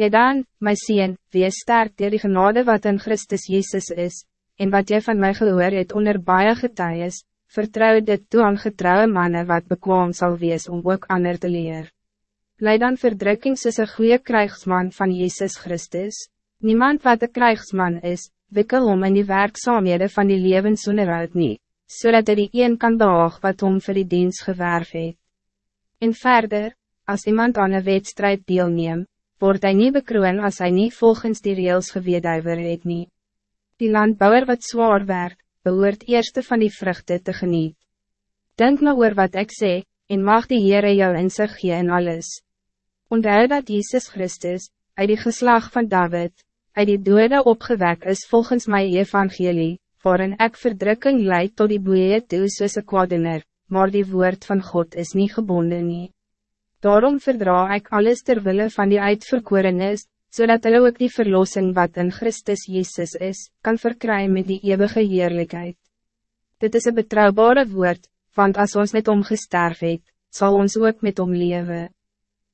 Jy dan, my sien, wees sterk dier die genade wat in Christus Jezus is, en wat jy van mij gehoor het onder baie getuies, vertrouw dit toe aan getrouwe mannen wat bekwaam zal wees om ook ander te leer. Lei dan verdrukking soos een goede krijgsman van Jezus Christus, niemand wat een krijgsman is, wikkel om in die werkzaamhede van die leven sonder uit nie, so hy die een kan behaag wat om vir die dienst gewerf het. En verder, als iemand aan een wedstrijd deelneem, wordt hij niet bekroon als hij niet volgens die reels geweeduiver het nie. Die landbouwer wat zwaar werkt, behoort eerste van die vruchten te geniet. Denk nou oor wat ik zeg, en mag die Heere jou in sig gee in alles. Onthou dat Jezus Christus, uit die geslag van David, uit die dode opgewek is volgens my evangelie, waarin ek verdrukking leid tot die boeie toe soos kwadener, maar die woord van God is niet gebonden nie. Daarom verdra ik alles terwille van die uitverkorenis, zodat hulle ook die verlossing wat in Christus Jezus is, kan verkrijgen met die eeuwige heerlijkheid. Dit is een betrouwbare woord, want als ons met hom gesterf het, sal ons ook met hom lewe.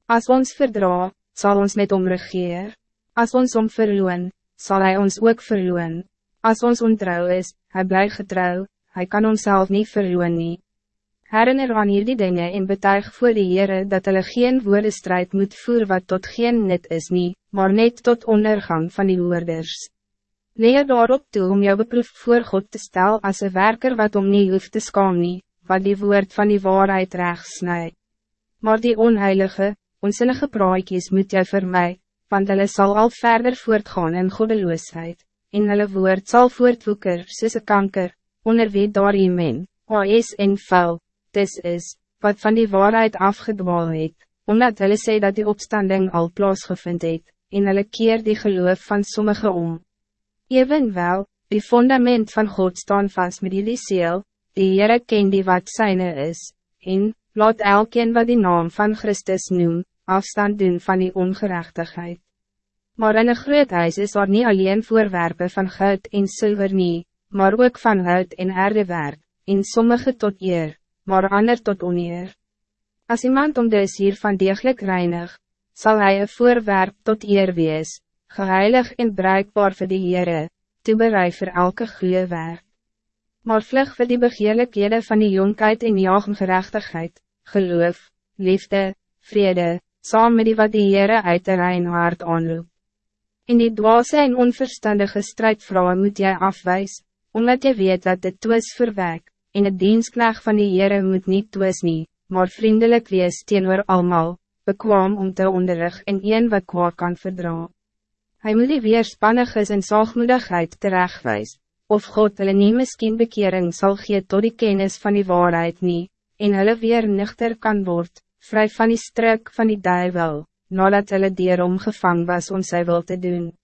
As ons verdra, zal ons met hom regeer. As ons hom verloon, zal hij ons ook verloon. As ons ontrouw is, hij blijft getrouw, hij kan onszelf niet verloon nie. Herinner aan hierdie dinge en betuig voor die Heere dat hulle geen woordestrijd moet voer wat tot geen net is nie, maar net tot ondergang van die woorders. Leer daarop toe om jou beproef voor God te stel als een werker wat om nie hoeft te skaam nie, wat die woord van die waarheid recht snij. Maar die onheilige, onzinnige praatjes moet jy vir my, want hulle sal al verder voortgaan in goddeloosheid, en hulle woord zal voortwoeker soos een kanker, onder wie daar men, is en vuil, dis is, wat van die waarheid afgedwaal het, omdat hulle sê dat die opstanding al plaasgevind het, en hulle keer die geloof van sommige om. Evenwel, die fundament van God staan vast met die seel, die Heere ken die wat syne is, en, laat elkeen wat die naam van Christus noem, afstand doen van die ongerechtigheid. Maar in een groot huis is er niet alleen voorwerpen van goud en zilver nie, maar ook van hout en aardewerk, en sommige tot eer, maar ander tot oneer. Als iemand om dus hiervan degelijk reinig, zal hij een voorwerp tot eer wees, geheilig en bruikbaar voor de Heere, toebereid voor elke goede werk. Maar vlug voor die begeerlijkheden van die jonkheid en jagengerechtigheid, geloof, liefde, vrede, saam met die wat die Heere uit de rein hart aanloop. In die dwaase en onverstandige strijdvrouwen moet jij afwijs, omdat je weet dat dit twis verwek, en het dienstklag van die Heere moet niet twis nie, maar vriendelijk wees teenoor almal, bekwaam om te onderrig en een wat kwaad kan verdra. Hij moet die weerspanniges en zachtmoedigheid terechtwijs, of God hulle nie miskien bekering zal gee tot die kennis van die waarheid nie, en hulle weer nuchter kan word, vrij van die struk van die duivel, nadat hulle dier omgevang was om sy wil te doen.